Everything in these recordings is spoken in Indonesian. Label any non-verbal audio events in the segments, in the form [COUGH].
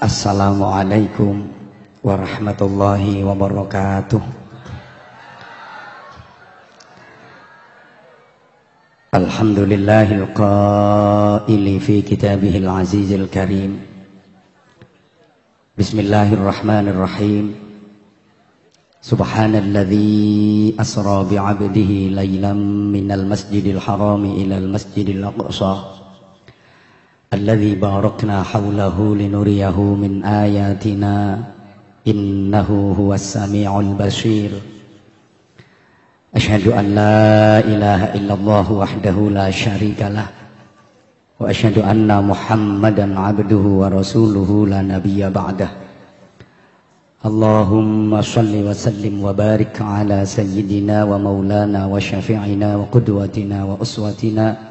Assalamualaikum warahmatullahi wabarakatuh. Alhamdulillahil qaili fi kitabihil azizil karim. Bismillahirrahmanirrahim. Subhanalladzi asra bi'abdihi laylan minal masjidil harami ilal masjidil aqsa الذي باركنا حوله لنريه من آياتنا إنه هو السميع البصير. أشهد أن لا إله إلا الله وحده لا شريك له وأشهد أن محمدا عبده ورسوله لا نبي بعده. اللهم صل وسلم وبارك على سيدنا ومولانا وشفيعنا وقدوتنا وأسوتنا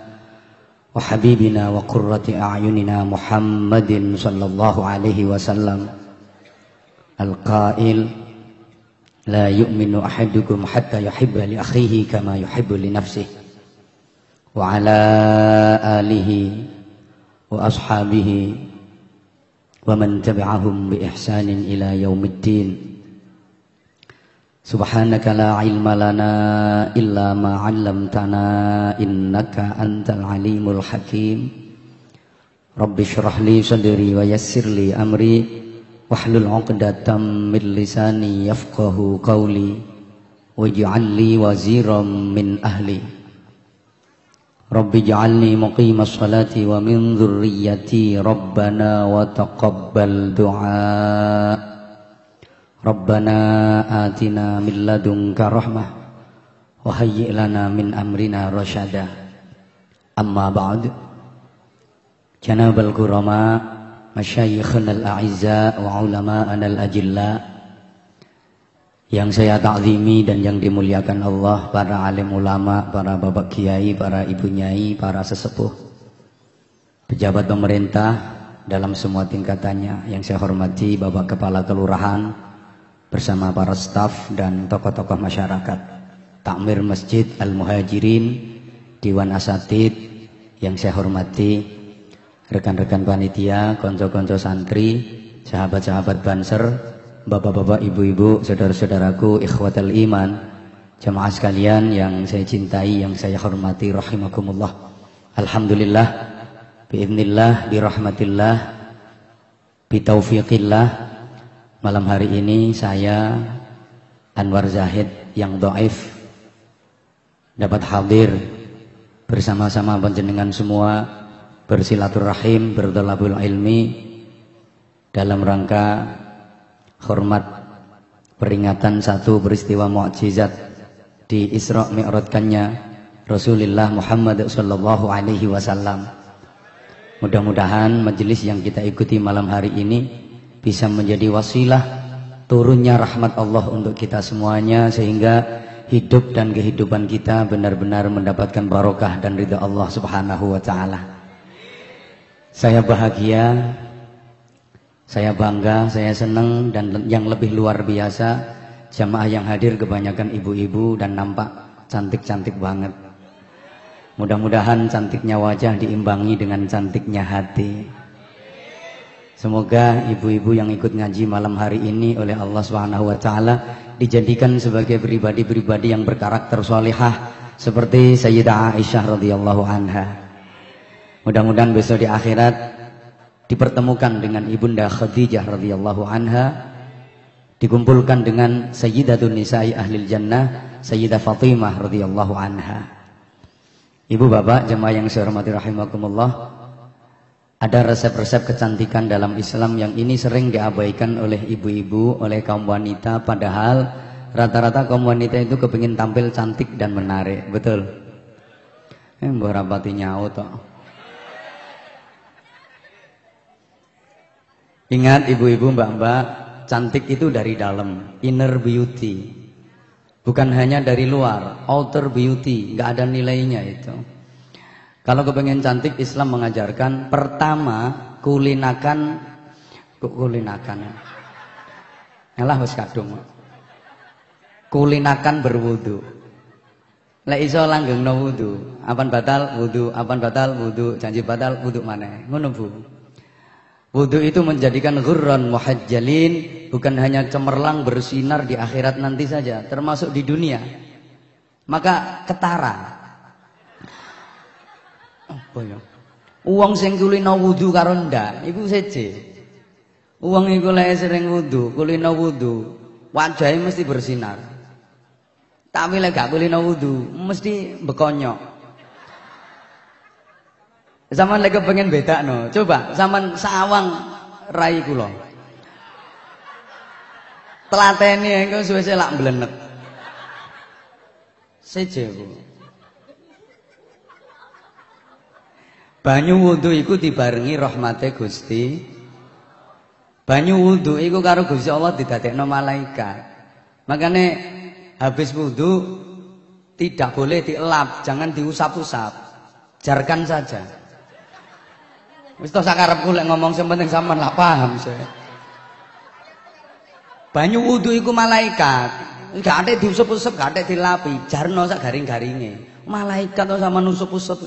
وحبيبنا وقرة أعيننا محمد صلى الله عليه وسلم. القائل لا يؤمن أحدكم حتى يحب لأخيه كما يحب لنفسه وعلى آله وأصحابه ومن تبعهم بإحسان إلى يوم الدين. سبحانك لا علم لنا إلا ما علمتنا إنك أنت العليم الحكيم. رب اشرح لي صدري ويسر لي أمري. واحلل عقدة من لساني يفقه قولي. واجعل لي وزيرا من أهلي. رب اجعلني مقيم الصلاة ومن ذريتي ربنا وتقبل دعاء. Rabbana atina min ladunka rahmah wa hayyi' lana min amrina rasyada. Amma ba'd. Janabal kurama, masyayikhna al-a'izza wa ulama'ana al-ajilla yang saya takzimi dan yang dimuliakan Allah, para alim ulama, para bapak kiai, para ibu nyai, para sesepuh, pejabat pemerintah dalam semua tingkatannya yang saya hormati Bapak Kepala Kelurahan, bersama para staf dan tokoh-tokoh masyarakat. Takmir Masjid Al-Muhajirin Dewan Asatid yang saya hormati rekan-rekan panitia konco-konco santri sahabat-sahabat banser bapak-bapak ibu-ibu saudara-saudaraku ikhwatal iman jamaah sekalian yang saya cintai yang saya hormati rahimakumullah. Alhamdulillah biiznillah birahmatillah bitaufiqillah Malam hari ini saya Anwar Zahid yang doaif dapat hadir bersama-sama panjenengan semua bersilaturahim berdolabul ilmi dalam rangka hormat peringatan satu peristiwa mukjizat di Isra Mi'rajkannya Rasulullah Muhammad sallallahu alaihi wasallam. Mudah-mudahan majelis yang kita ikuti malam hari ini bisa menjadi wasilah turunnya rahmat Allah untuk kita semuanya sehingga hidup dan kehidupan kita benar-benar mendapatkan barokah dan ridha Allah Subhanahu wa taala. Saya bahagia, saya bangga, saya senang dan yang lebih luar biasa jamaah yang hadir kebanyakan ibu-ibu dan nampak cantik-cantik banget. Mudah-mudahan cantiknya wajah diimbangi dengan cantiknya hati. Semoga ibu-ibu yang ikut ngaji malam hari ini oleh Allah Subhanahu wa taala dijadikan sebagai pribadi-pribadi yang berkarakter salihah seperti Sayyidah Aisyah radhiyallahu anha. Mudah-mudahan besok di akhirat dipertemukan dengan Ibunda Khadijah radhiyallahu anha dikumpulkan dengan Sayyidatun Nisa'i Ahlil Jannah Sayyidah Fatimah radhiyallahu anha. Ibu bapak jemaah yang saya hormati rahimakumullah ada resep-resep kecantikan dalam Islam yang ini sering diabaikan oleh ibu-ibu, oleh kaum wanita. Padahal rata-rata kaum wanita itu kepingin tampil cantik dan menarik. Betul? Eh, mbak rapati toh. Ingat ibu-ibu, mbak-mbak, cantik itu dari dalam, inner beauty. Bukan hanya dari luar, outer beauty, nggak ada nilainya itu. Kalau kepengen cantik Islam mengajarkan pertama kulinakan kulinakan. Elah wis kadung. Kulinakan berwudu. Lek iso langgengno wudu, apan batal wudu, apan batal wudu, janji batal wudu mana? Ngono Bu. Wudhu itu menjadikan ghurran muhajjalin bukan hanya cemerlang bersinar di akhirat nanti saja, termasuk di dunia. Maka ketara. Ya? Uang sing kulino wudhu karo ndak, iku seje. Iku lek sering wudhu, kulino wudhu, wajahnya mesti bersinar. Tapi lek gak kulino wudhu, mesti bekonyok. Zaman lagi pengen beda no. Coba zaman sawang rai kulo. Telateni engko suwe-suwe lak mblenet. Seje ku. Banyu wudhu iku dibarengi rahmate Gusti. Banyu wudhu iku karo Gusti Allah didadekno malaikat. Makanya habis wudhu tidak boleh dielap, jangan diusap-usap. Jarkan saja. Wis to sakarepku lek ngomong sing penting sampean paham saya. Banyu wudu iku malaikat. Gak ada diusap-usap, gak ada dilapi. Jarno sak garing-garinge. Malaikat sama nusuk-usap.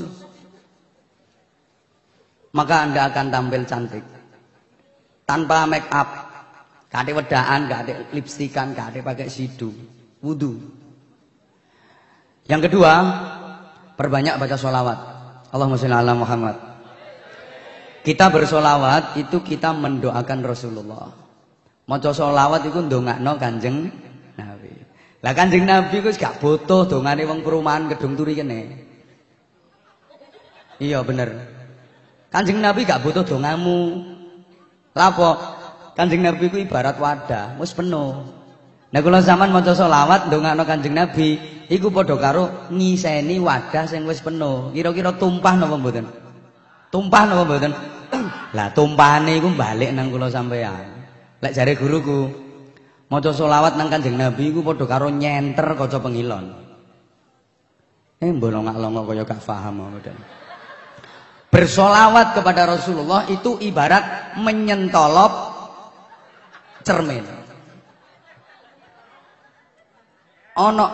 Maka Anda akan tampil cantik. Tanpa make up. Gak ada wedaan, gak ada lipstikan, gak ada pakai sidu. Wudu. Yang kedua, perbanyak baca sholawat. Allahumma sholli ala Muhammad. Kita bersolawat itu kita mendoakan Rasulullah. Maca solawat itu ndongakno Kanjeng Nabi. Lah Kanjeng Nabi ku gak butuh dongane wong perumahan gedung turi kene. Iya bener. Kanjeng Nabi gak butuh dongamu. Lapo? Kanjeng Nabi ku ibarat wadah, wis penuh. Nah kula zaman maca selawat ndongakno Kanjeng Nabi, iku padha karo ngiseni wadah sing wis penuh. Kira-kira tumpah napa mboten? Tumpah napa mboten? [CLEARS THROAT] Lah tumpahane iku balik nang kula sampean. Lek jare guruku, maca selawat nang Kanjeng Nabi iku padha karo nyenter kaca pengilon. Eh bolongak-longok kaya gak paham mboten. Bersolawat kepada Rasulullah itu ibarat menyentolop cermin. Ono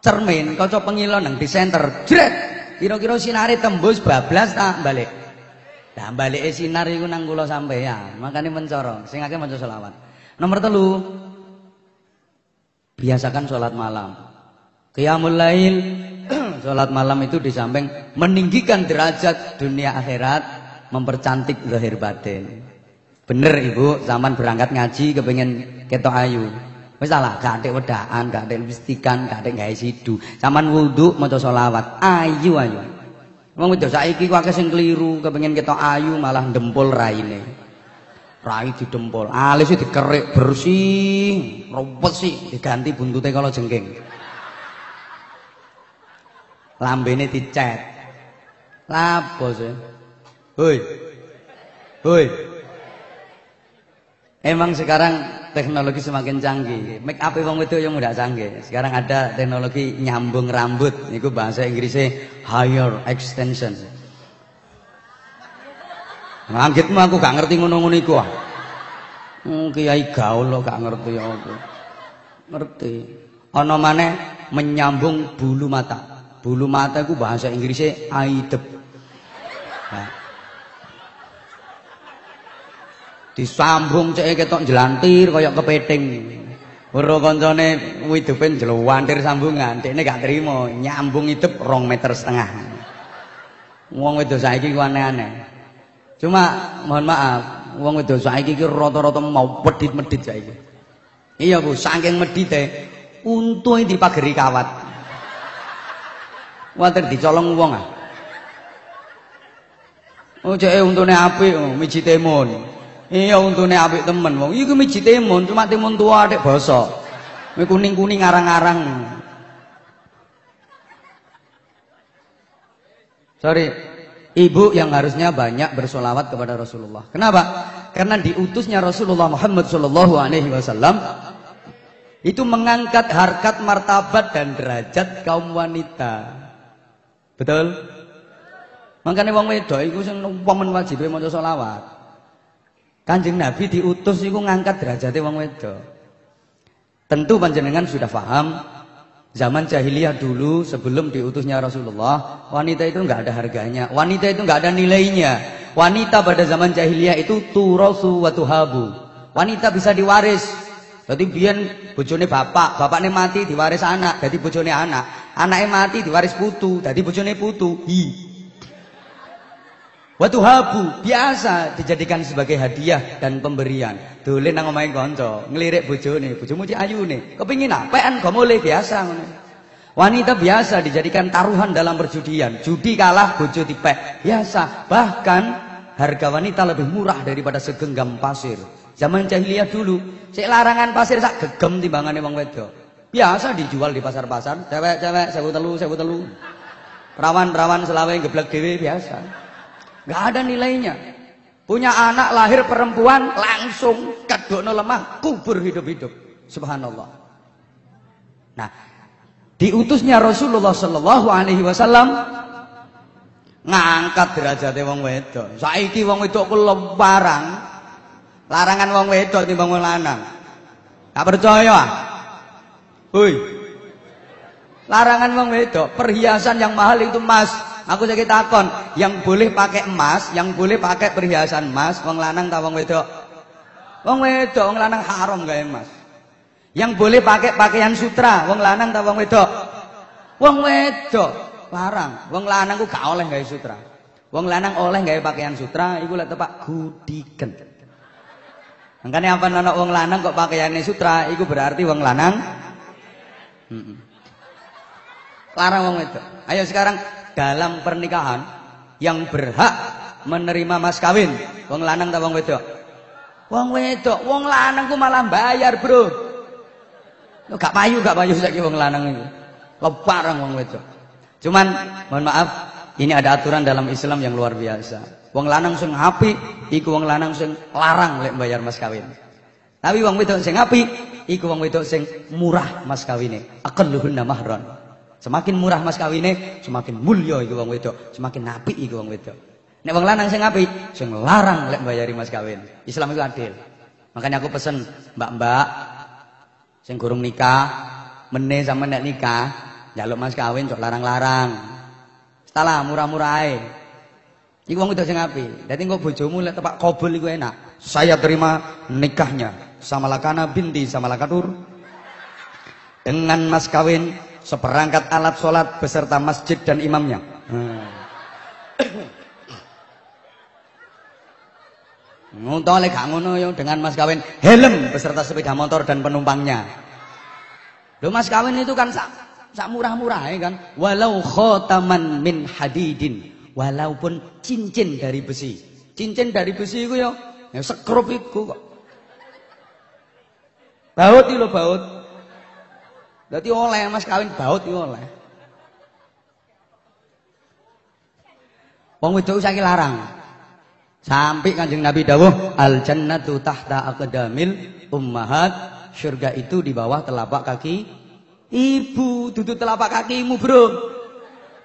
cermin kaca pengilon nang di center, jret Kira-kira sinare tembus bablas tak balik. Nah balik sinar iku nang kula sampeyan. Makane mencoro, sing akeh maca selawat. Nomor telu biasakan sholat malam. Qiyamul lail sholat malam itu di samping meninggikan derajat dunia akhirat, mempercantik lahir batin. Bener ibu, zaman berangkat ngaji kepengen ketok ayu. Salah, gak ada wedaan, gak ada listikan, gak ada gawe sidu. Saman wudu maca selawat, ayu ayu. Wong wedok saiki ku akeh sing keliru, kepengin ketok ayu malah ndempul raine. Rai didempul, alis dikerik bersih, rumpet sih diganti buntute kalau jengking. Lambene dicet. Lapo sih? Hoi. Hoi. Emang sekarang teknologi semakin canggih. Make up wong itu yang udah canggih. Sekarang ada teknologi nyambung rambut. Niku bahasa Inggrisnya higher extension. Ngangkitmu aku gak ngerti ngono-ngono iku. Hmm, kiai gaul lo gak ngerti aku. Ngerti. Ana maneh menyambung bulu mata. Bulu mata iku bahasa Inggrisnya aidep. Nah. disambung cek ketok jelantir kaya kepiting weruh kancane widupen jluwantir sambungan. Dekne gak trimo nyambung hidup rong meter setengah. Wong wedok saiki ku aneh-aneh. Cuma mohon maaf wong wedok saiki ki rata-rata mau medit-medit saiki. Iya Bu saking medite untung dipageri kawat water dicolong wong ah Oh cek untune apik oh miji temun. Iya untune apik temen wong. Iku miji timun, cuma timun tua adek basa. Kuwi kuning-kuning ngarang-ngarang. Sorry, ibu yang harusnya banyak bersolawat kepada Rasulullah. Kenapa? Karena diutusnya Rasulullah Muhammad Shallallahu Alaihi Wasallam itu mengangkat harkat, martabat dan derajat kaum wanita. Betul? Makanya wong wedok iku sing wong wajib maca selawat. Kanjeng Nabi diutus itu ngangkat derajatnya wong wedok. Tentu panjenengan sudah paham zaman jahiliyah dulu sebelum diutusnya Rasulullah, wanita itu nggak ada harganya, wanita itu nggak ada nilainya. Wanita pada zaman jahiliyah itu turasu wa tuhabu. Wanita bisa diwaris. Jadi biyen bojone bapak, bapaknya mati diwaris anak, jadi bojone anak. Anaknya mati diwaris putu, jadi bojone putu. Hi. Watu habu biasa dijadikan sebagai hadiah dan pemberian. Dolen nang omahe kanca, nglirik bojone, bojomu cek ayune. Kepengin apean gak boleh biasa. Wanita biasa dijadikan taruhan dalam perjudian. Judi kalah, bojo dipek. Biasa. Bahkan harga wanita lebih murah daripada segenggam pasir. Zaman jahiliyah dulu, cek larangan pasir sak gegem timbangane wong wedok. Biasa dijual di pasar-pasar, cewek-cewek sewu telu, sewu telu. Perawan-perawan selawe geblek dhewe biasa. Gak ada nilainya. Punya anak lahir perempuan langsung kadokno lemah kubur hidup-hidup. Subhanallah. Nah, diutusnya Rasulullah Shallallahu Alaihi Wasallam ngangkat derajatnya wong wedok. Saiki wong wedok ku lebarang. Larangan wong wedok timbang wong lanang. Gak percaya? Hui. Larangan wong wedok, perhiasan yang mahal itu emas. Aku sakit takon, yang boleh pakai emas, yang boleh pakai perhiasan emas, wong lanang ta wong wedok? Wong wedok, wong lanang haram gawe emas. Yang boleh pakai pakaian sutra, wong lanang ta wong wedok? Wong wedok, larang. Wong lanang ku gak oleh gawe sutra. Wong lanang oleh gawe pakaian sutra, iku lek tepak gudiken. Makanya apa anak wong lanang kok pakaiannya sutra, iku berarti wong lanang. Larang wong wedok. Ayo sekarang dalam pernikahan yang berhak menerima mas kawin, wong lanang ta wong wedok? Wong wedok, wong lanang ku malah bayar, Bro. Lo gak payu, gak payu saiki wong lanang itu. Lebarang wong wedok. Cuman mohon maaf, ini ada aturan dalam Islam yang luar biasa. Wong lanang sing apik iku wong lanang sing larang lek bayar mas kawin. Tapi wong wedok sing apik iku wong wedok sing murah mas kawine. Aqalluhunna mahron. Semakin murah mas kawine, semakin mulia iku wong wedok, semakin apik iku wong wedok. Nek wong lanang sing apik, sing larang lek bayari mas kawin. Islam itu adil. Makanya aku pesen, Mbak-mbak, sing gurung nikah meneh sama nek nikah njaluk mas kawin cok larang-larang setelah murah-murah ae iku wong wedok sing apik dadi engko bojomu lek tepak kobol iku enak saya terima nikahnya sama lakana binti sama lakatur dengan mas kawin seperangkat alat sholat beserta masjid dan imamnya hmm. Ngono lek gak ngono yo dengan mas kawin helm beserta sepeda motor dan penumpangnya. Lho mas kawin itu kan sak sak murah-murah ya kan. Walau khotaman min hadidin, walaupun cincin dari besi. Cincin dari besi itu yo ya sekrup iku kok. Baut lho baut. Dadi oleh mas kawin baut iki oleh. Wong wedok saiki larang. Sampai kanjeng Nabi dawuh al jannatu tahta aqdamil ummahat. Surga itu di bawah telapak kaki ibu, duduk telapak kakimu, Bro.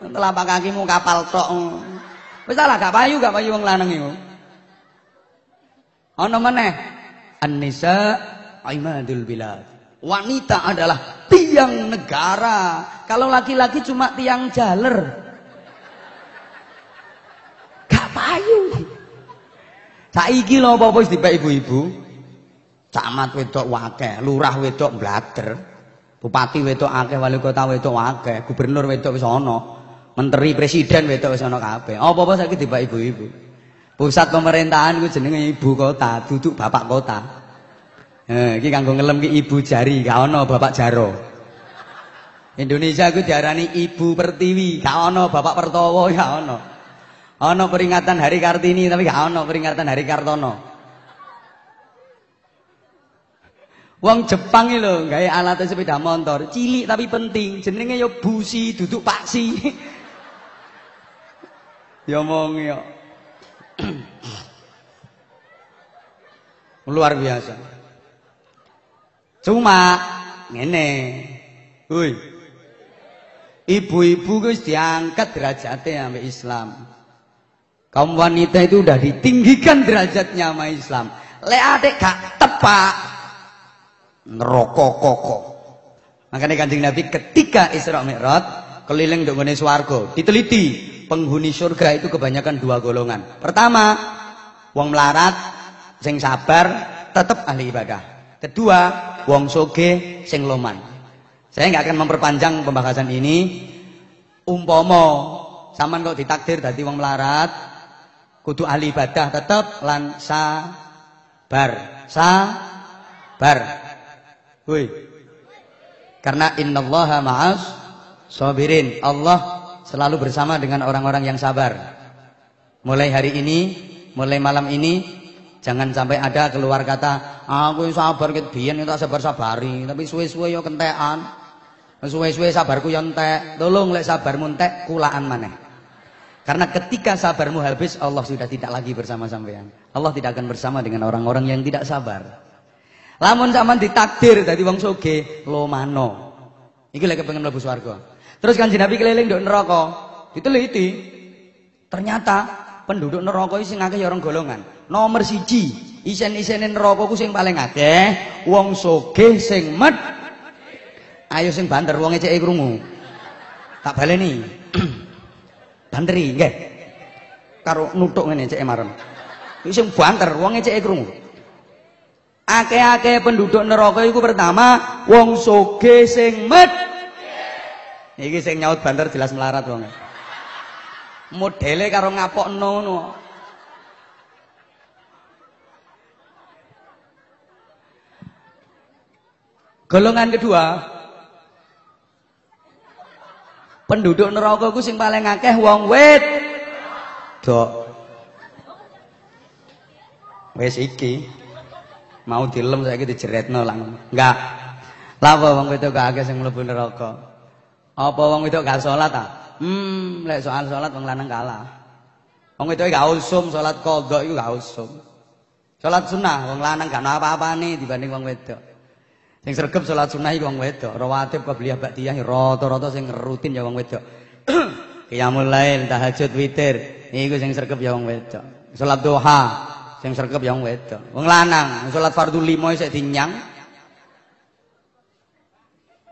Telapak kakimu kapal tok. Wis salah gak payu gak payu wong lanang iku. Ana meneh An-nisa imadul bilad. Wanita adalah tiang negara. Kalau laki-laki cuma tiang jaler. Gak payu. Saiki lho apa-apa wis dipek ibu-ibu. Camat wedok akeh, lurah wedok blader. Bupati wedok akeh, wali kota wedok akeh, gubernur wedok wis ana. Menteri presiden wedok wis ana kabeh. Apa-apa saiki dipek ibu-ibu. Pusat pemerintahan iku jenenge ibu kota, duduk bapak kota. Eh, iki kanggo ngelem ki ibu jari, gak ana bapak jaro. Indonesia iku diarani ibu pertiwi, gak ana bapak pertowo, gak ana. Ana peringatan Hari Kartini tapi gak ana peringatan Hari Kartono. Wong Jepang iki lho gawe alat sepeda motor, cilik tapi penting. Jenenge ya busi, duduk paksi. ya omong ya. [CLEARS THROAT] Luar biasa. Cuma ngene. Hui. Ibu-ibu wis diangkat derajatnya sampai Islam. Kaum wanita itu udah ditinggikan derajatnya sama Islam. Le adek gak tepak neraka koko. Makanya Kanjeng Nabi ketika Isra Mi'raj keliling nduk ngene diteliti penghuni surga itu kebanyakan dua golongan. Pertama, wong melarat sing sabar tetap ahli ibadah. Kedua, wong soge sing loman. Saya nggak akan memperpanjang pembahasan ini. Umpomo saman kok ditakdir dadi wong melarat kudu ahli ibadah tetap lan sabar. Sabar. Woi. Karena innallaha ma'as sabirin. Allah selalu bersama dengan orang-orang yang sabar. Mulai hari ini, mulai malam ini, jangan sampai ada keluar kata, aku sabar ket biyen tak sabar-sabari, tapi suwe-suwe yo kentekan. Suwe-suwe sabarku yo entek. Tolong lek sabarmu entek, kulaan maneh. Karena ketika sabarmu habis, Allah sudah tidak lagi bersama sampean. Allah tidak akan bersama dengan orang-orang yang tidak sabar. Lamun zaman ditakdir dari wong soge, lo mano. Iki lagi pengen mlebu swarga. Terus kan Nabi keliling nduk neraka. Diteliti. Ternyata penduduk neraka sing akeh ya orang golongan. Nomor siji, isen-isene neraka ku sing paling akeh wong soge sing met. Ayo sing banter wong eceke krungu. Tak baleni. [CLEARS THROAT] Banteri nggih. Karo nutuk ngene eceke marem. Iki sing banter wong eceke krungu. Ake-ake penduduk neraka iku pertama wong soge sing med. Iki sing nyaut banter jelas melarat wong. Modele karo ngapokno ngono. Golongan kedua penduduk neraka ku sing paling akeh wong wit dok wis iki mau dilem saiki dijeretno lang. Enggak. Lah apa wong wedok gak akeh sing mlebu neraka? Apa wong wedok gak salat ah? Hmm, lek soal salat wong lanang kalah. Wong wedok gak usum salat qadha iku gak usum. Salat sunah wong lanang gak apa-apane dibanding wong wedok. Sing sregep salat sunah iku wong wedok. Rawatib qabliyah ba'diyah rata-rata sing rutin ya wong wedok. [CLEARS THROAT] Qiyamul lail, tahajud, witir, iku sing sregep ya wong wedok. Salat duha, sing sregep yang wedok. Wong lanang salat fardu lima isih dinyang.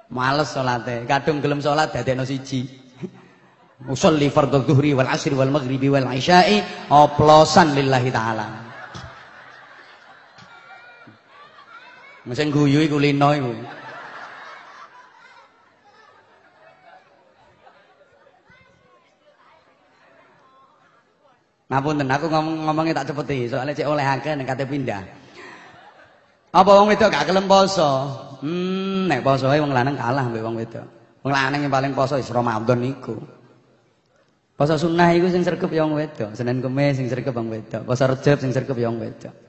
Males salate, kadung gelem salat dadekno siji. [LAUGHS] Usolli fardhu dhuhri wal asri wal maghribi wal isya'i oplosan lillahi taala. Mesin guyu iku lino iku. Ngapunten aku ngomong ngomongnya tak cepeti soalnya cek oleh akeh nek kate pindah. Apa wong wedok gak kelem poso? Hmm, nek poso wong lanang kalah mbek wong wedok. Wong lanang yang paling poso is Ramadan iku. Poso sunnah iku sing sregep ya wong wedok, Senin Kamis sing sregep wong wedok, poso Rejab sing sregep ya wong wedok.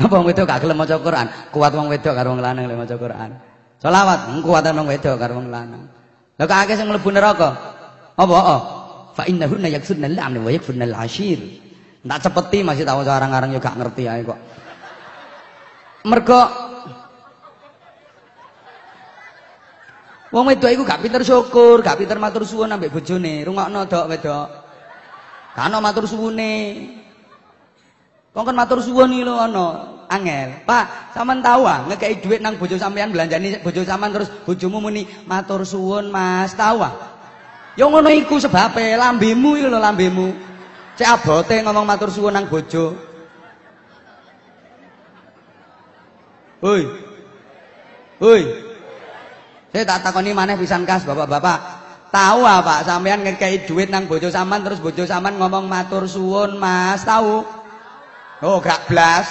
Apa wong wedok gak gelem maca Quran? Kuat wong wedok karo wong lanang lek maca Quran. Selawat kuatan wong wedok karo wong lanang. Lah kok akeh sing mlebu neraka? Apa? Fa innahunna yakfurna al-amn wa yakfurna al-ashir. Ndak cepeti masih tahu orang-orang juga ngerti ae kok. Mergo Wong wedok iku gak pinter syukur, gak pinter matur suwun ambek bojone. Rungokno dok wedok. Gak ono matur suwune. Wong kan matur suwun iki lho ono, angel. Pak, sampean tahu ah ngekei dhuwit nang bojo sampean belanjani bojo sampean terus bojomu muni matur suwun Mas, tahu ah? Ya ngono iku sebabe, lambemu iki lambemu. Cek abote ngomong matur suwun nang bojo. Hoi. Hoi. Saya tak takoni maneh pisan kas Bapak-bapak. Tahu apa sampean ngekei duit nang bojo sampean terus bojo sampean ngomong matur suwun Mas, tahu? Oh, gak blas.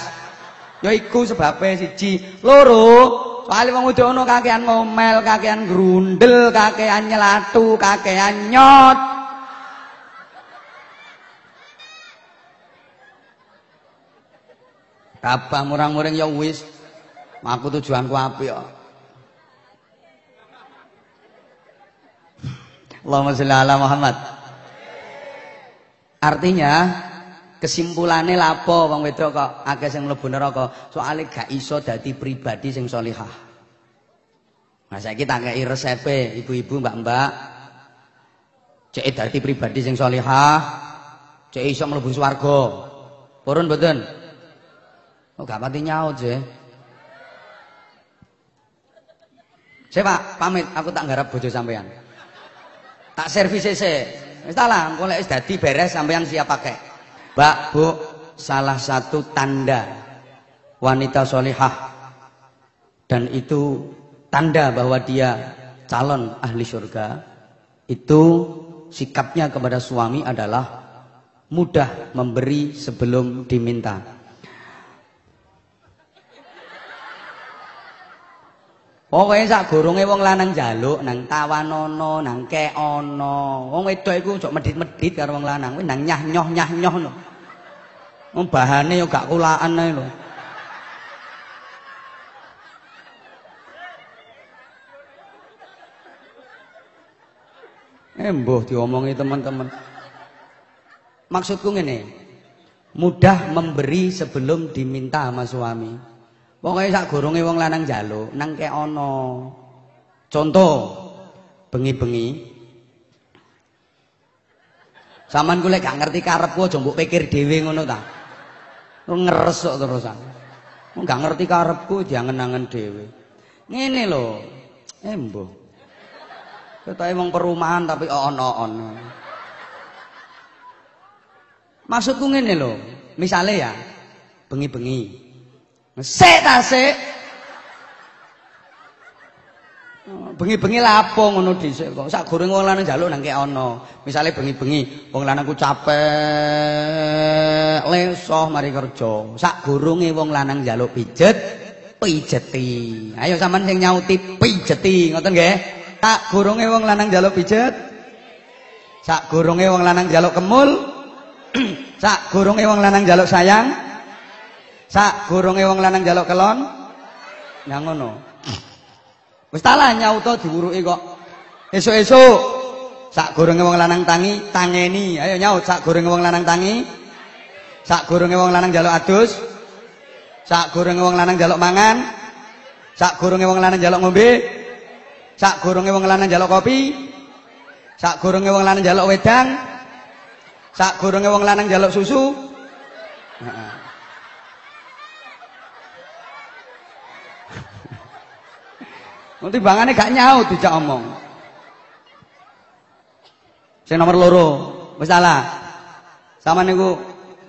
Ya iku sebabe siji. Loro, Soale wong udono kakean ngomel, kakean grundel, kakean nyelatu, kakean nyot. Kabah murang-muring ya wis. Aku tujuanku apik kok. Allahumma sholli ala Muhammad. Artinya kesimpulannya lapo wong wedok kok akeh sing mlebu neraka. Soalnya gak iso dadi pribadi sing solihah nah saiki tak kei resepe ibu-ibu mbak-mbak. Cek dadi pribadi sing solihah cek iso mlebu swarga. Purun mboten? Oh gak pati nyaut sih saya pak pamit. Aku tak nggarap bojo sampean tak servis sih Wis lah, engko lek wis dadi beres sampean siap pakai. Mbak, Bu, salah satu tanda wanita solihah dan itu tanda bahwa dia calon ahli surga itu sikapnya kepada suami adalah mudah memberi sebelum diminta. Pokoke sak gorunge wong lanang njaluk nang tawanono, nang keono. Wong wedok iku ojo medhit-medhit karo wong lanang, kuwi nang nyah-nyoh nyah-nyoh lho. Wong bahane yo gak kulaan ae lho. Eh mbuh diomongi teman-teman. Maksudku ngene. Mudah memberi sebelum diminta sama suami. Pokoke sak goronge wong lanang njaluk nang kek ana. Contoh bengi-bengi Saman lek gak ngerti karepku aja mbok pikir dhewe ngono ta. Ngeres kok terusan. Wong gak ngerti karepku diangen-angen dhewe. Ngene lho. Eh mbuh. Ketoke wong perumahan tapi on-on. Maksudku ngene lho. Misale ya bengi-bengi Sik ta sik. Bengi-bengi lapo ngono dhisik kok. Sak goreng wong lanang njaluk nang kek ana. Misale bengi-bengi wong lanang ku capek, lesoh mari kerja. Sak gorunge wong lanang njaluk pijet, pijeti. Ayo sampean sing nyauti pijeti, ngoten nggih? Sak gorunge wong lanang njaluk pijet. Sak gorunge wong lanang njaluk kemul. [CLEARS THROAT] Sak gorunge wong lanang njaluk sayang. Sak goronge wong lanang jaluk kelon. Nang ngono. Wis talah nyauto diwuruki kok. Esuk-esuk sak goronge wong lanang tangi, tangeni. Ayo nyaut sak goronge wong lanang tangi. Sak goronge wong lanang jaluk adus. Sak goronge wong lanang jaluk mangan. Sak goronge wong lanang jaluk ngombe. Sak goronge wong lanang jaluk kopi. Sak goronge wong lanang jaluk wedang. Sak goronge wong lanang jaluk susu. Nanti bangane gak nyaut dijak omong. Sing nomor loro, wis salah. Sama niku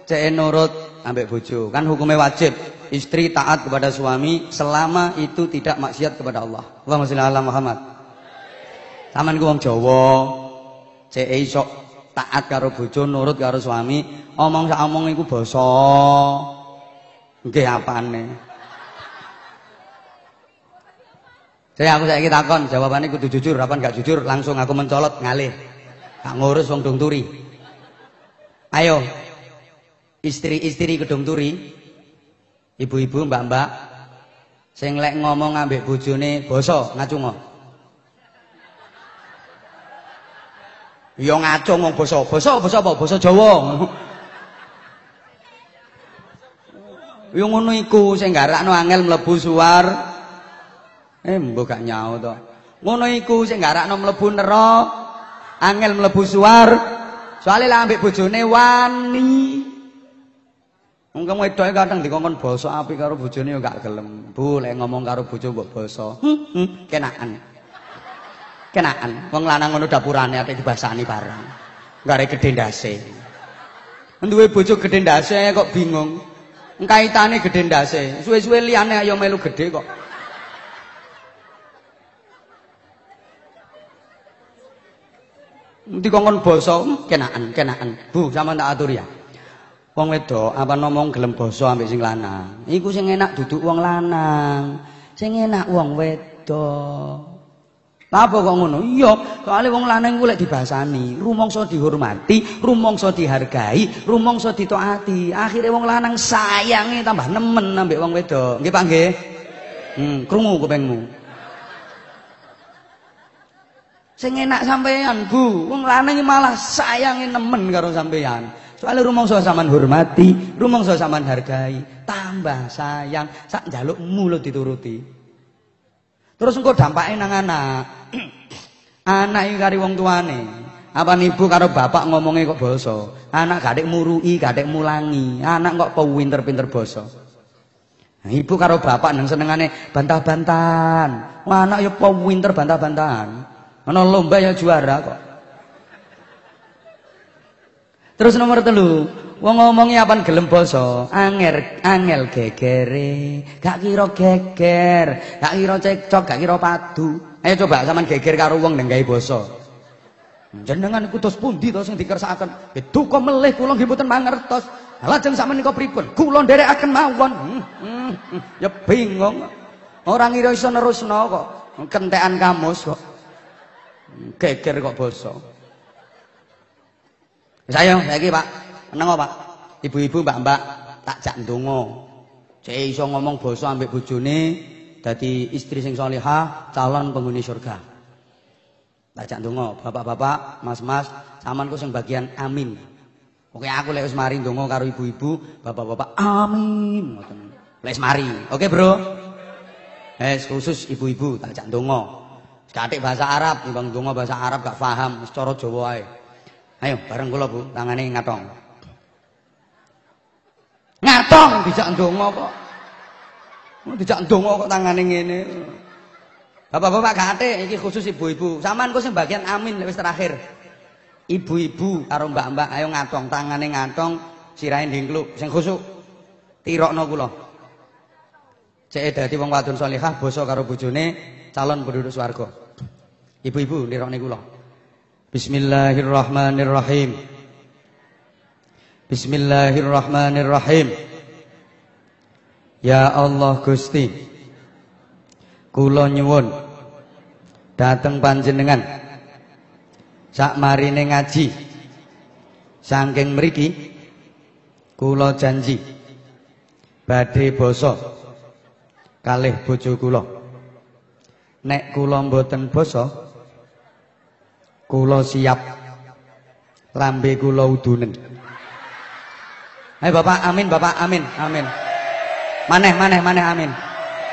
cek nurut ambek bojo. Kan hukumnya wajib istri taat kepada suami selama itu tidak maksiat kepada Allah. Allahumma sholli ala Muhammad. Sama niku wong Jawa cek iso taat karo bojo, nurut karo suami, omong sak omong iku basa. Nggih apane? Saya aku saya kita takon, jawabannya kudu jujur, apa enggak jujur, langsung aku mencolot ngalih. Gak ngurus wong dong turi. Ayo, istri-istri kedung turi, ibu-ibu, mbak-mbak, sing lek ngomong ambek bojone basa ngacungo. Ya ngacung ngomong basa, basa basa apa? Basa Jawa. Ya ngono iku sing garakno angel mlebu suar Eh mbok gak nyau to. Ngono iku sing garakno mlebu neraka, angel mlebu suar. Soale lah ambek bojone wani. Wong kamu wedok kadang dikongkon basa apik karo bojone yo gak gelem. Bu lek ngomong karo bojo mbok basa. Hmm, hmm, kenaan. Kenaan. Wong lanang ngono dapurane ate dibasani barang. Gare gedhe ndase. Duwe bojo gedhe ndase kok bingung. Kaitane gedhe ndase. Suwe-suwe liyane ayo melu gedhe kok. Dikongkon basa kenaan kenaan bu sama tak atur ya. Wong wedok apa ngomong gelem basa ambek sing lanang? Iku sing enak duduk wong lanang. Sing enak wong wedok. Apa kok ngono? Iya soalnya wong lanang ku lek dibasani. Rumangsa dihormati rumangsa dihargai rumangsa ditaati akhirnya wong lanang sayange tambah nemen ambek wong wedok. Nggih Pak nggih? Hmm krungu kupengmu Sing enak sampean, Bu. Wong lanang malah sayangi nemen karo sampean. Soale rumangsa sampean hormati, rumangsa sampean hargai, tambah sayang, sak njalukmu lho dituruti. Terus engko dampake nang anak. [CLEARS THROAT] anak iki kari wong tuane. Apa ibu karo bapak ngomongnya kok basa. Anak gadek murui, gadek mulangi. Anak kok pinter-pinter basa. Nah, ibu karo bapak nang senengane bantah-bantahan. Anak ya pinter bantah-bantahan. Ana lomba ya juara kok. Terus nomor telu, wong ngomongi apa gelem basa, anger angel gegere, gak kira geger, gak kira cekcok, gak kira padu. Ayo coba sampean geger karo wong nang gawe basa. Jenengan iku tos pundi to sing dikersakaken? Duka melih kula nggih mboten mangertos. Lajeng sampean nika pripun? Kula nderekaken mawon. Hmm, hmm, hmm. Ya bingung. Ora ngira iso nerusno kok. Kentekan kamus kok. Geger kok basa. Saya saiki Pak, meneng Pak. Ibu-ibu, Mbak-mbak, tak jak ndonga. Cek iso ngomong basa ambek bojone dadi istri sing salehah, calon penghuni surga. Tak jak ndonga, bapak-bapak, mas-mas, sampean ku sing bagian amin. Oke aku lek wis mari ndonga karo ibu-ibu, bapak-bapak amin ngoten. Lek mari. Oke, Bro. Wes khusus ibu-ibu tak jak ndonga. Katik bahasa Arab, timbang ndonga bahasa Arab gak paham, secara Jawa ae. Ayo bareng kula Bu, tangane ngatong. Ngatong dijak ndonga kok. Oh, dijak ndonga kok tangane ngene. Bapak-bapak gak iki khusus ibu-ibu. Saman kok sing bagian amin wis terakhir. Ibu-ibu karo mbak-mbak ayo ngatong, tangane ngatong, sirahe ndingkluk sing khusuk. Tirokno kula. Cek dadi wong wadon salehah basa karo bojone calon penduduk swarga. Ibu-ibu nirokne kula. Bismillahirrahmanirrahim. Bismillahirrahmanirrahim. Ya Allah Gusti. Kula nyuwun dateng panjenengan. Sak marine ngaji. Saking mriki kula janji badhe basa kalih bojo kula. Nek kula mboten basa Kula siap. Lambe kula udunen. Ayo Bapak, amin Bapak, amin, amin. Maneh, maneh, maneh, amin.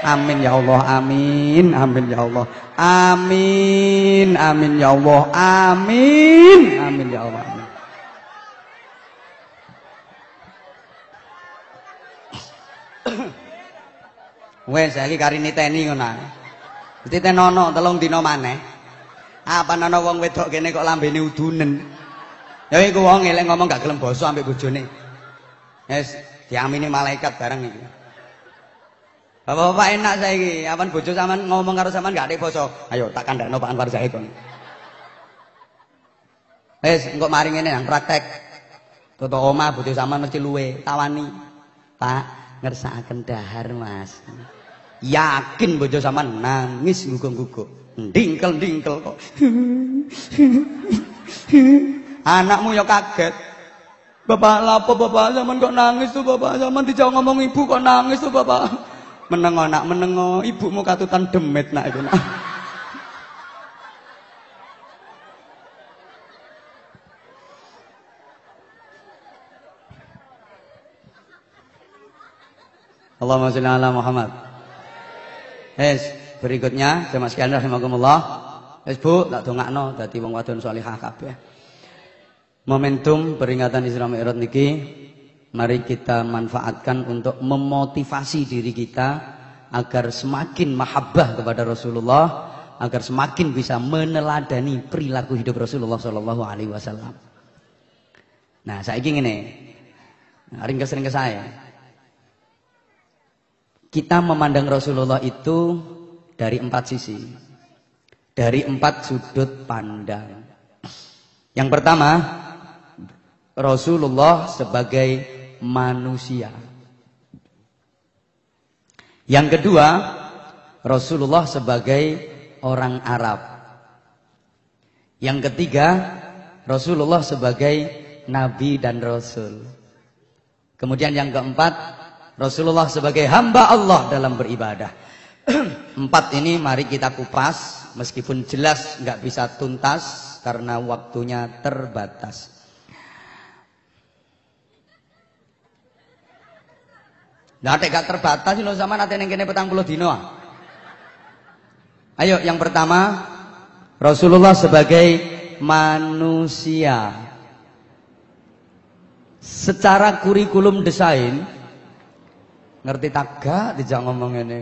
Amin ya Allah, amin, amin ya Allah. Amin, amin ya Allah, amin, amin ya Allah. Amin. Wes saiki kari niteni ngono. Dadi tenono telung dina maneh. Apa ana wong wedok kene kok lambene udunen. Ya iku wong elek ngomong gak gelem basa ambek bojone. Wes diamini malaikat bareng iki. Bapak-bapak enak saiki, apan bojo sampean ngomong karo sampean gak ada basa. Ayo tak kandakno Pak Anwar Zahid kon. Wes engko mari ngene nang praktek. Toto oma bojo sampean mesti luwe, tawani. Pak, ngersakaken dahar, Mas. Yakin bojo sampean nangis guguk-guguk. Dingkel-dingkel kok. [LAUGHS] Anakmu ya kaget. Bapak lapo bapak zaman kok nangis tuh bapak zaman dijauh ngomong ibu kok nangis tuh bapak. Menengo nak menengo ibumu katutan demit nak itu nak. [LAUGHS] Allahumma sholli ala Muhammad. Yes. Berikutnya jemaah sekalian rahimakumullah. Wis Bu, tak dongakno dadi wong wadon salihah kabeh. Momentum peringatan Isra Mi'raj niki mari kita manfaatkan untuk memotivasi diri kita agar semakin mahabbah kepada Rasulullah, agar semakin bisa meneladani perilaku hidup Rasulullah Shallallahu alaihi wasallam. Nah, saya ingin ini, ringkas ringkas saya. Kita memandang Rasulullah itu dari empat sisi. Dari empat sudut pandang. Yang pertama, Rasulullah sebagai manusia. Yang kedua, Rasulullah sebagai orang Arab. Yang ketiga, Rasulullah sebagai nabi dan rasul. Kemudian yang keempat, Rasulullah sebagai hamba Allah dalam beribadah. [CLEARS THROAT] Empat ini mari kita kupas meskipun jelas nggak bisa tuntas karena waktunya terbatas. Nah, gak terbatas lo sama nanti yang kene petang puluh dino. Ayo yang pertama Rasulullah sebagai manusia. Secara kurikulum desain ngerti tak gak dijak ngomong ini.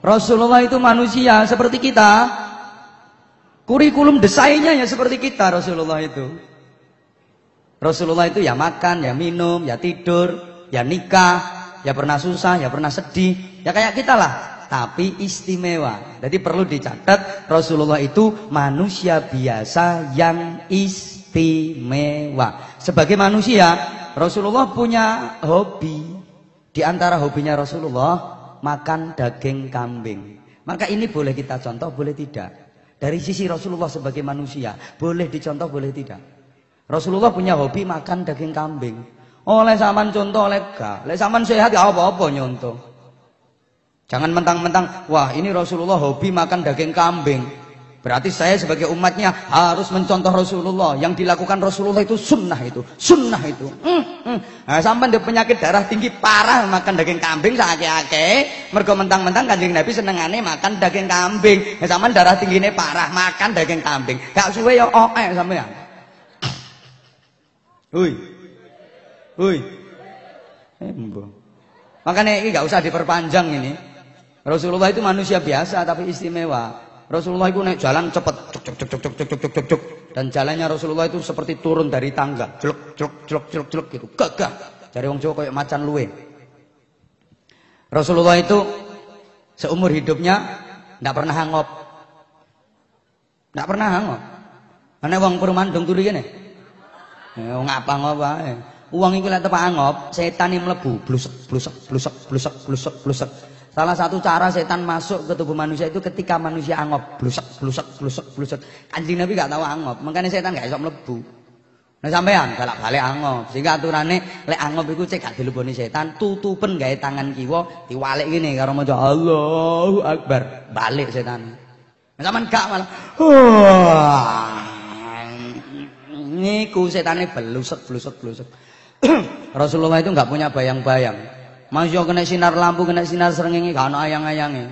Rasulullah itu manusia seperti kita. Kurikulum desainnya ya seperti kita Rasulullah itu. Rasulullah itu ya makan, ya minum, ya tidur, ya nikah, ya pernah susah, ya pernah sedih. Ya kayak kita lah. Tapi istimewa. Jadi perlu dicatat Rasulullah itu manusia biasa yang istimewa. Sebagai manusia, Rasulullah punya hobi. Di antara hobinya Rasulullah makan daging kambing. Maka ini boleh kita contoh, boleh tidak. Dari sisi Rasulullah sebagai manusia, boleh dicontoh, boleh tidak. Rasulullah punya hobi makan daging kambing. Oleh zaman contoh, oleh gak. Oleh zaman sehat ya apa-apa nyontoh. Jangan mentang-mentang, wah ini Rasulullah hobi makan daging kambing. Berarti saya sebagai umatnya harus mencontoh Rasulullah. Yang dilakukan Rasulullah itu sunnah itu. Sunnah itu. Hmm, hmm. Nah, sampai dia penyakit darah tinggi parah makan daging kambing sakit-ake. Mergo mentang-mentang kanjeng Nabi senengane makan daging kambing. Nah, sampai darah tinggi ini parah makan daging kambing. Gak suwe ya oh eh sampean. Hui. Hui. Embo. Makanya ini gak usah diperpanjang ini. Rasulullah itu manusia biasa tapi istimewa. Rasulullah itu naik jalan cepat, cuk cuk cuk cuk cuk cuk cuk cuk cuk dan jalannya Rasulullah itu seperti turun dari tangga, celuk celuk celuk celuk celuk gitu, gagah. Cari wong Jawa kayak macan luwe. Rasulullah itu seumur hidupnya tidak pernah hangop, tidak pernah hangop. Karena uang perumahan dong gini, ya, wong apa ngop Uang itu lihat tepak angop, setan ini melebu, blusek blusek blusek blusek blusek blusek. Salah satu cara setan masuk ke tubuh manusia itu ketika manusia angop, blusak, blusak, blusak, blusak. Anjing Nabi gak tahu angop, makanya setan gak bisa melebu. Nah sampean galak balik angop, sehingga aturannya lek angop itu cek gak dileboni setan, tutupen gaya tangan kiwa, diwalik gini karo maca Allahu Akbar, balik setan. Nah sampean gak malah, niku setannya belusek, blusek, blusek. [CLEARS THROAT] Rasulullah itu nggak punya bayang-bayang. Masya kena sinar lampu, kena sinar serengenge gak ana ayang-ayange.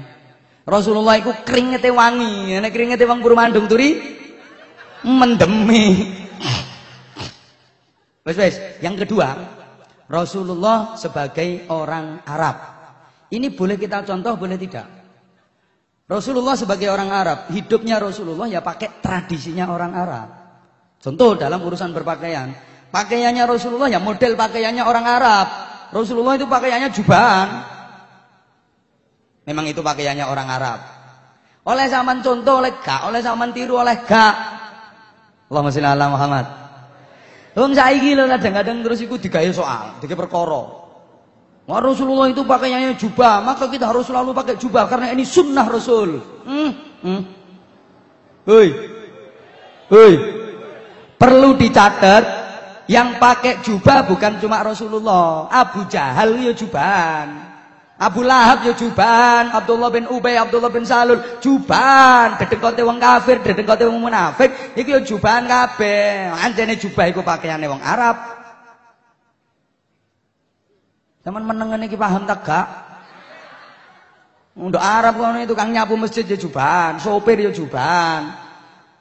Rasulullah iku kringete wangi, nek kringete wong Purmandung turi mendemi. Wes wes, yang kedua, Rasulullah sebagai orang Arab. Ini boleh kita contoh, boleh tidak? Rasulullah sebagai orang Arab, hidupnya Rasulullah ya pakai tradisinya orang Arab. Contoh dalam urusan berpakaian, pakaiannya Rasulullah ya model pakaiannya orang Arab. Rasulullah itu pakaiannya jubahan. Memang itu pakaiannya orang Arab. Oleh zaman contoh oleh gak, oleh zaman tiru oleh gak. Allahumma sholli ala Muhammad. Wong saiki lho kadang-kadang terus iku digawe soal, digawe perkara. Wah Rasulullah itu pakaiannya jubah, maka kita harus selalu pakai jubah karena ini sunnah Rasul. Hmm, hmm. Hei, hei, perlu dicatat yang pakai jubah bukan cuma Rasulullah. Abu Jahal ya jubahan. Abu Lahab ya jubahan, Abdullah bin Ubay, Abdullah bin Salul jubahan, dedengkote wong kafir, dedengkote wong munafik, iki ya jubahan kabeh. Anjene jubah iku pakaiane wong Arab. Teman menengen iki paham tak gak? Untuk Arab kono itu kang nyapu masjid ya jubahan, sopir ya jubahan.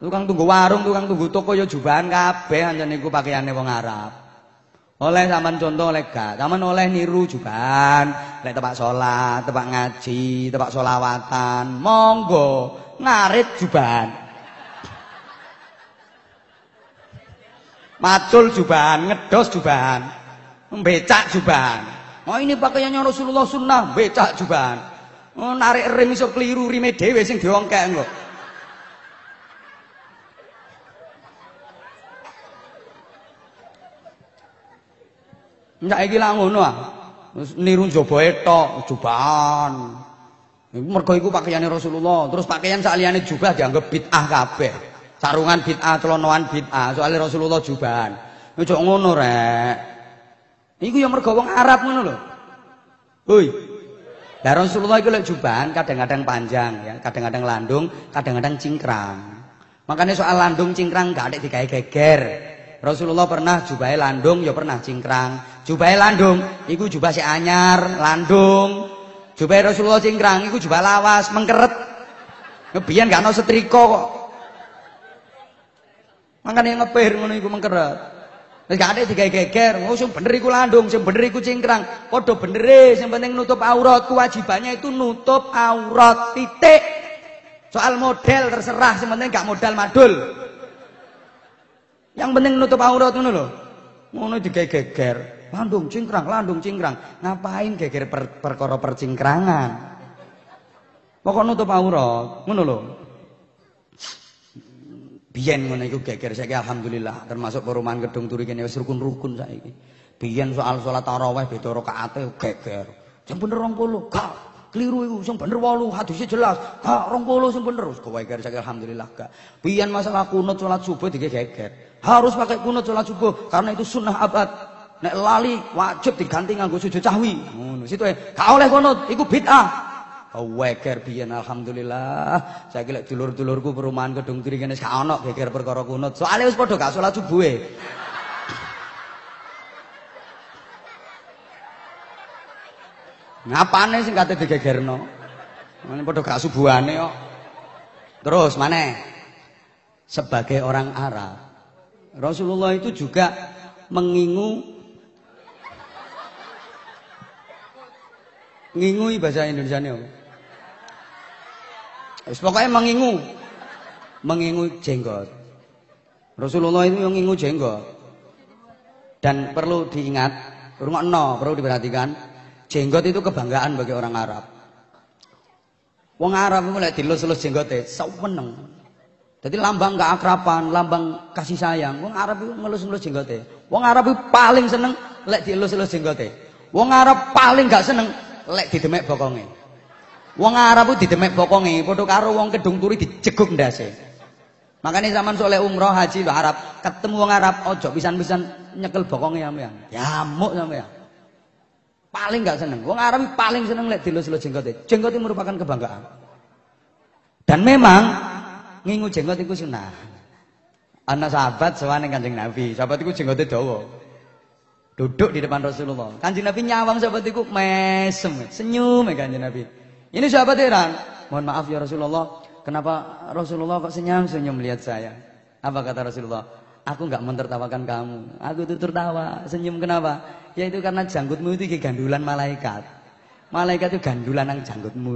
Tukang tunggu warung, tukang tunggu toko ya jubahan kabeh anjen niku pakaiane wong Arab. Oleh sampean contoh oleh gak, sampean oleh niru jubahan, lek tempat salat, tempat ngaji, tempat solawatan, monggo ngarit jubahan. Macul jubahan, ngedos jubahan, becak jubahan. Oh ini pakaiannya Rasulullah sunnah, becak jubahan. Oh, narik rem iso keliru rime dhewe sing diongkek kok. Saiki lak ngono ah. Niru joboe tok, jubahan. Mergo iku pakaiane Rasulullah. Terus pakaian saliyane jubah dianggap bid'ah kabeh. Sarungan bid'ah, celonoan bid'ah, soalnya Rasulullah jubahan. Ojo ngono rek. Iku ya mergo wong Arab ngono lho. Hoi. Lah Rasulullah iku lek jubahan kadang-kadang panjang ya, kadang-kadang landung, kadang-kadang cingkrang. Makanya soal landung cingkrang gak ada digawe geger. Rasulullah pernah jubahe landung, ya pernah cingkrang. Jubahe landung, iku jubah si anyar, landung. Jubahe Rasulullah cingkrang, iku jubah lawas, mengkeret. Ngebiyen gak ana setrika kok. Makanya ngepir ngono iku mengkeret. Wis gak ada digawe geger. Oh sing bener iku landung, sing bener iku cingkrang. Padha benere, sing penting nutup aurat. Kewajibannya itu nutup aurat. Titik. Soal model terserah, sing penting gak modal madul. Yang penting nutup aurat ngono lho. Ngono digawe geger. Landung cingkrang, landung cingkrang. Ngapain geger per, perkara percingkrangan? Pokok nutup aurat, ngono lho. Biyen ngono iku geger saiki alhamdulillah termasuk perumahan gedung turi kene wis rukun-rukun saiki. Biyen soal salat tarawih beda rakaate geger. Sing bener 20, gak. Keliru iku sing bener 8, hadisnya jelas. Gak 20 sing bener. Wis kowe geger saiki alhamdulillah gak. Biyen masalah kunut salat subuh digeger. Harus pakai kunut salat subuh karena itu sunnah abad. Nek lali wajib diganti nganggo sujud cahwi. Ngono situ gak oleh kunut, iku bid'ah. Weger biyen alhamdulillah. Saiki lek dulur-dulurku perumahan gedung tiri kene gak ono geger perkara kunut. Soale wis padha gak salat subuhe. Ngapane sing kate digegerno? Mene padha gak subuhane kok. Terus maneh sebagai orang Arab Rasulullah itu juga mengingu ngingui bahasa Indonesia ini pokoknya mengingu. Mengingu jenggot. Rasulullah itu yang mengingu jenggot. Dan perlu diingat, no, perlu diperhatikan, jenggot itu kebanggaan bagi orang Arab. Wong Arab mulai dilus-lus jenggote, meneng. Jadi lambang keakraban, lambang kasih sayang. Wong Arab itu ngelus-ngelus jenggote. Wong Arab itu paling seneng lek dilus-lus jenggote. Wong Arab paling gak seneng lek didemek bokongnya. Wong Arab ku didemek bokonge, padha karo wong kedung turi dijeguk ndase. Makanya zaman soleh umroh haji lo Arab, ketemu wong Arab ojo pisan-pisan nyekel bokonge sampean. Yamuk sampean. Paling gak seneng. Wong Arab paling seneng lihat dilus-lus jenggote. Jenggot merupakan kebanggaan. Dan memang ngingu jenggot itu sunnah. Anak sahabat sewane Kanjeng Nabi. Sahabat itu jenggotnya dawa. Duduk di depan Rasulullah. Kanjeng Nabi nyawang sahabat itu mesem, senyum ya Kanjeng Nabi. Ini sahabat heran. Mohon maaf ya Rasulullah, kenapa Rasulullah kok senyum-senyum melihat saya? Apa kata Rasulullah? Aku nggak mentertawakan kamu. Aku itu tertawa. Senyum kenapa? Ya itu karena janggutmu itu kayak gandulan malaikat. Malaikat itu gandulan yang janggutmu.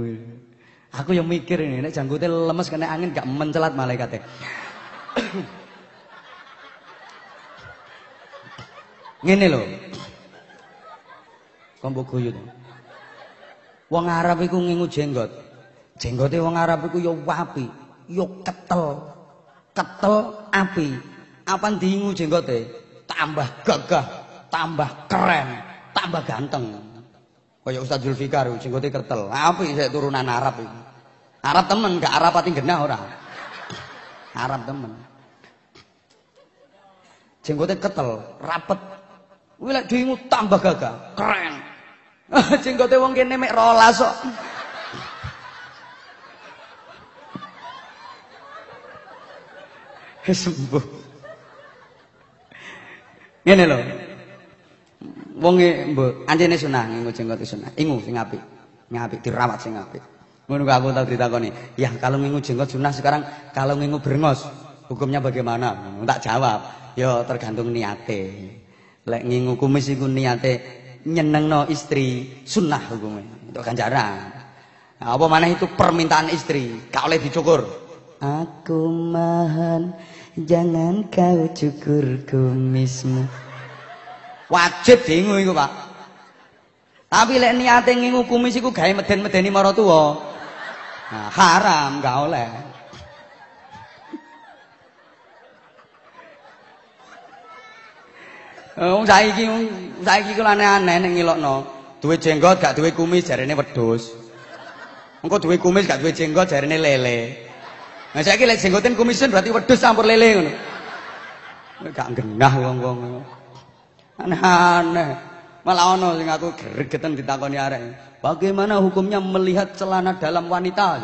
Aku yang mikir ini, janggutnya lemes karena angin gak mencelat malaikatnya. Ngene loh. Kombo guyut. Wong Arab iku ngingu jenggot. Jenggote wong Arab iku ya api, ya ketel. Ketel api. Apa diingu jenggote? Tambah gagah, tambah keren, tambah ganteng. Kaya Ustaz Zulfikar jenggote ketel. Api saya turunan Arab iku. Arab temen, gak Arab pati genah ora. Arab temen. Jenggote ketel, rapet. Wilayah diingu tambah gagah, keren, Jenggote wong kene mek rolas kok. sembuh. Ngene lho. Wonge mbok anjene sunah ngingu jenggot sunah. Ingu sing apik. Ngapik dirawat sing apik. Ngono aku tau ditakoni. Ya kalau ngingu jenggot sunah sekarang kalau ngingu berengos hukumnya bagaimana? Tak jawab. Ya tergantung niate. Lek ngingu kumis iku niate nyenengno istri sunnah hukumnya itu ganjaran. Nah, apa mana itu permintaan istri? Gak oleh dicukur. Aku mahan jangan kau cukur kumismu. Wajib dingu itu pak. Tapi lek niate ngingu kumis iku gawe meden-medeni marang tuwa. Nah, haram gak oleh wong saiki saiki ku aneh-aneh nek ngilokno. Duwe jenggot gak duwe kumis jarene wedhus. Engko duwe kumis gak duwe jenggot jarene lele. Nah saiki lek jenggoten kumisen berarti wedhus campur lele ngono. Gak genah wong-wong. Aneh-aneh. Malah ono sing aku gregeten ditakoni arek. Bagaimana hukumnya melihat celana dalam wanita?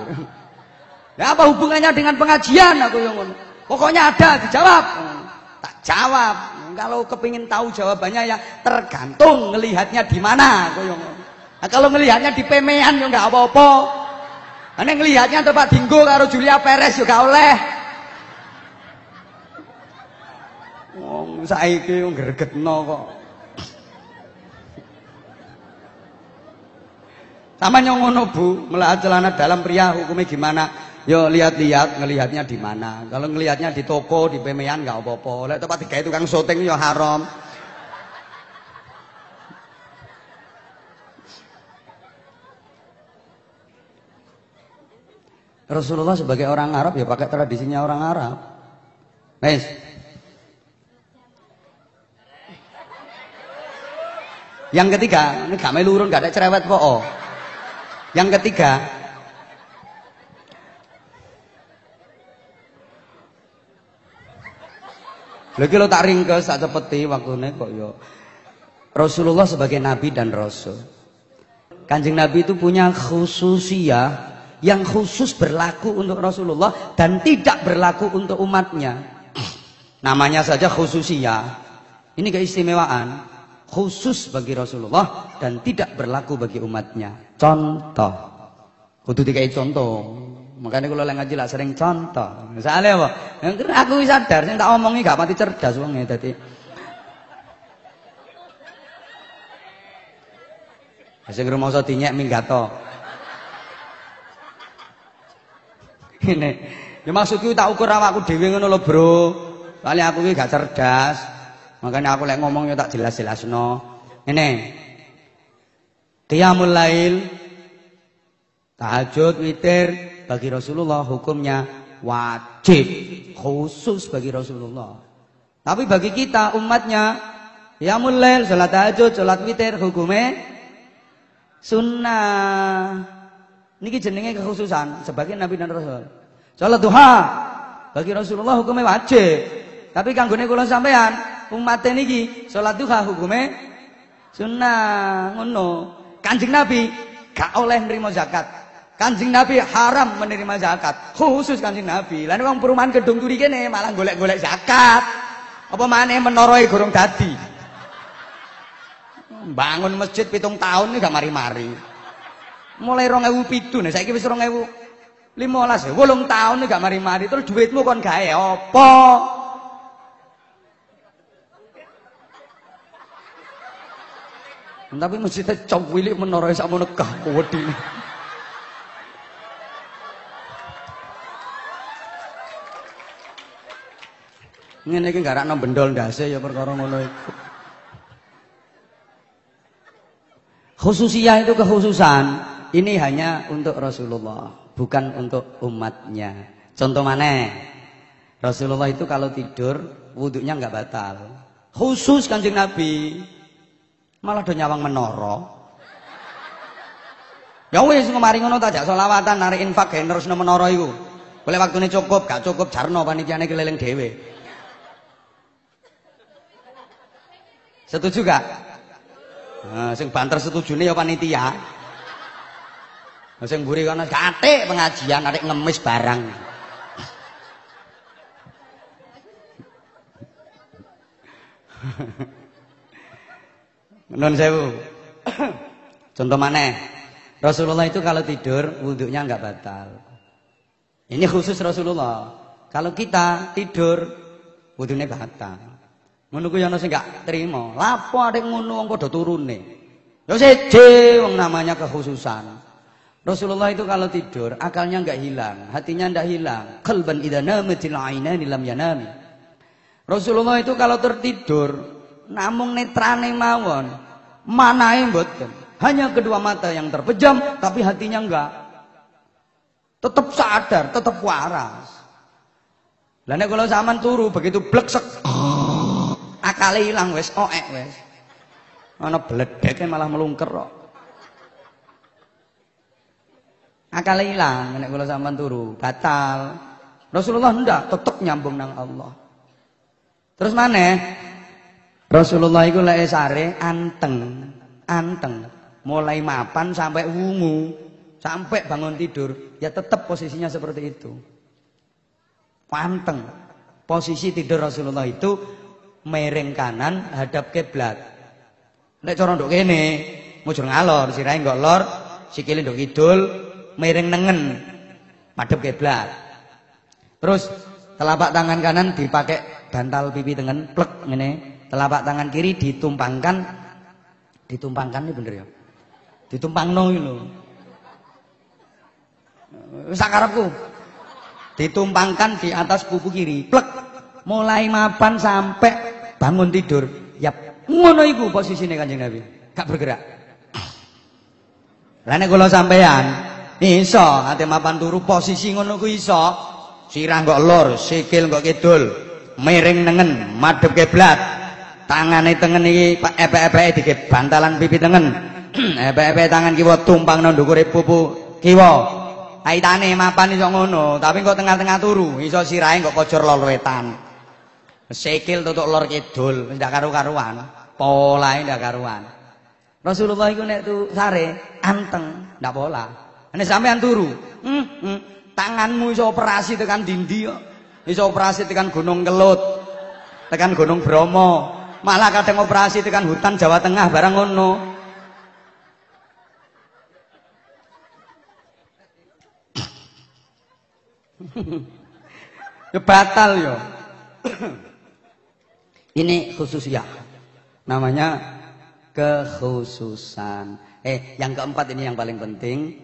Ya apa hubungannya dengan pengajian aku yang ngono. Pokoknya ada dijawab. Tak jawab. Kalau kepingin tahu jawabannya ya tergantung ngelihatnya di mana. Nah, kalau ngelihatnya di pemean ya nggak apa-apa. Ane ngelihatnya Pak Dinggo karo Julia Perez juga oleh. Wong saiki wong gregetno kok. Sama ngono Bu, melihat celana dalam pria hukumnya gimana? Yo lihat-lihat ngelihatnya di mana. Kalau ngelihatnya di toko, di pemean nggak apa-apa. Lek tempat itu tukang syuting yo haram. Rasulullah sebagai orang Arab ya pakai tradisinya orang Arab. Nice. Yang ketiga, ini gak melurun, gak ada cerewet kok. Oh. Yang ketiga, Lagi lo tak ringkes, tak cepeti waktunya kok yo. Rasulullah sebagai nabi dan rasul. Kanjeng Nabi itu punya khususiyah yang khusus berlaku untuk Rasulullah dan tidak berlaku untuk umatnya. Namanya saja khususiyah. Ini keistimewaan khusus bagi Rasulullah dan tidak berlaku bagi umatnya. Contoh. Kudu dikai contoh. Makanya kalau lagi ngaji lah sering contoh. Misalnya apa? Aku sadar, saya tak omongi gak mati cerdas wongnya tadi. Sing rumangsa dinyek minggato. Ini, ya maksudku tak ukur awakku dhewe ngono lho, Bro. Kali aku iki gak cerdas. Makanya aku lek ngomong ya tak jelas-jelasno. Ini. Qiyamul lail, tahajud, witir, bagi Rasulullah hukumnya wajib khusus bagi Rasulullah. Tapi bagi kita umatnya ya mulai salat tahajud salat witir hukumnya sunnah. Niki jenenge kekhususan sebagai nabi dan rasul. Salat duha bagi Rasulullah hukumnya wajib. Tapi kanggone kula sampean umat niki salat duha hukumnya sunnah ngono. Kanjeng nabi gak oleh nerima zakat Kanjeng Nabi haram menerima zakat. Khusus Kanjeng Nabi. Lan wong perumahan gedung turi kene malah golek-golek zakat. Apa maneh menoroe gorong dadi. Bangun masjid pitung tahun ini gak mari-mari. Mulai 2007 nih, saiki wis 2015 ya. 8 tahun ini gak mari-mari. Terus duitmu kon gawe apa? Tapi masjidnya cowok wilik menoroe sakmono kah wedine. Ngene iki garakno bendol ndase ya perkara ngono iku. Khususiyah itu kekhususan. Ini hanya untuk Rasulullah, bukan untuk umatnya. Contoh mana? Rasulullah itu kalau tidur wudhunya nggak batal. Khusus kanjeng Nabi. Malah do nyawang menoro. Ya wis kemari ngono ta jak selawatan narik infak gawe terusno menara iku. Boleh waktune cukup, gak cukup jarno panitiane keliling dhewe. Setuju gak? Nah, sing banter setuju nih ya panitia. Nah, sing mburi kate pengajian arek ngemis barang. Non sewu. Contoh mana? Rasulullah itu kalau tidur wudhunya nggak batal. Ini khusus Rasulullah. Kalau kita tidur wudhunya batal. Ngono ku ana sing gak trima. Lapo arek ngono wong padha turune. Ya seje wong namanya kekhususan. Rasulullah itu kalau tidur akalnya enggak hilang, hatinya enggak hilang. Qalban idza namatil ainani lam yanami. Rasulullah itu kalau tertidur namung netrane mawon, manae mboten. Hanya kedua mata yang terpejam tapi hatinya enggak. Tetap sadar, tetap waras. Lah kalau zaman turu begitu bleksek akale ilang wis oek wis. Ana bledeke malah melungker kok. Akale ilang nek kula sampean turu batal. Rasulullah ndak tetep nyambung nang Allah. Terus mana Rasulullah itu lek sare anteng anteng. Mulai mapan sampai wungu. Sampai bangun tidur ya tetap posisinya seperti itu. Anteng posisi tidur Rasulullah itu mereng kanan hadap kiblat. Nek cara nduk kene, mujur ngalor, sirahe nggo lor, sikile nduk kidul, mereng nengen madhep kiblat. Terus telapak tangan kanan dipakai bantal pipi tengen plek ngene, telapak tangan kiri ditumpangkan ditumpangkan ini bener ya. Ditumpangno iki lho. Sakarepku. Ditumpangkan di atas pupu kiri, plek mulai mapan sampai bangun tidur, ya ngono iku posisine Kanjeng Nabi, gak bergerak. Lah nek kula sampean, Iso, ate mapan turu posisi ngono ku iso. Sirah kok lor, sikil kok kidul. Miring nengen, madhep kiblat. Tangane tengen iki epek-epeke dige bantalan pipi tengen. [CLEARS THROAT] epek-epek tangan kiwa tumpang nang ndukure pupu kiwa. Aitane mapan iso ngono, tapi kok tengah-tengah turu, iso sirahe kok kojor lor Sikil tutuk lor kidul, ndak karu-karuan. Polahe ndak karuan. Rasulullah iku nek tu sare anteng, ndak pola. Nek sampean turu, hmm, hmm, tanganmu iso operasi tekan dindi kok. Iso operasi tekan Gunung Kelut. Tekan Gunung Bromo. Malah kadang operasi tekan hutan Jawa Tengah barang ngono. [LAUGHS] ya batal yo. Ini khusus ya. Namanya kekhususan. Eh, yang keempat ini yang paling penting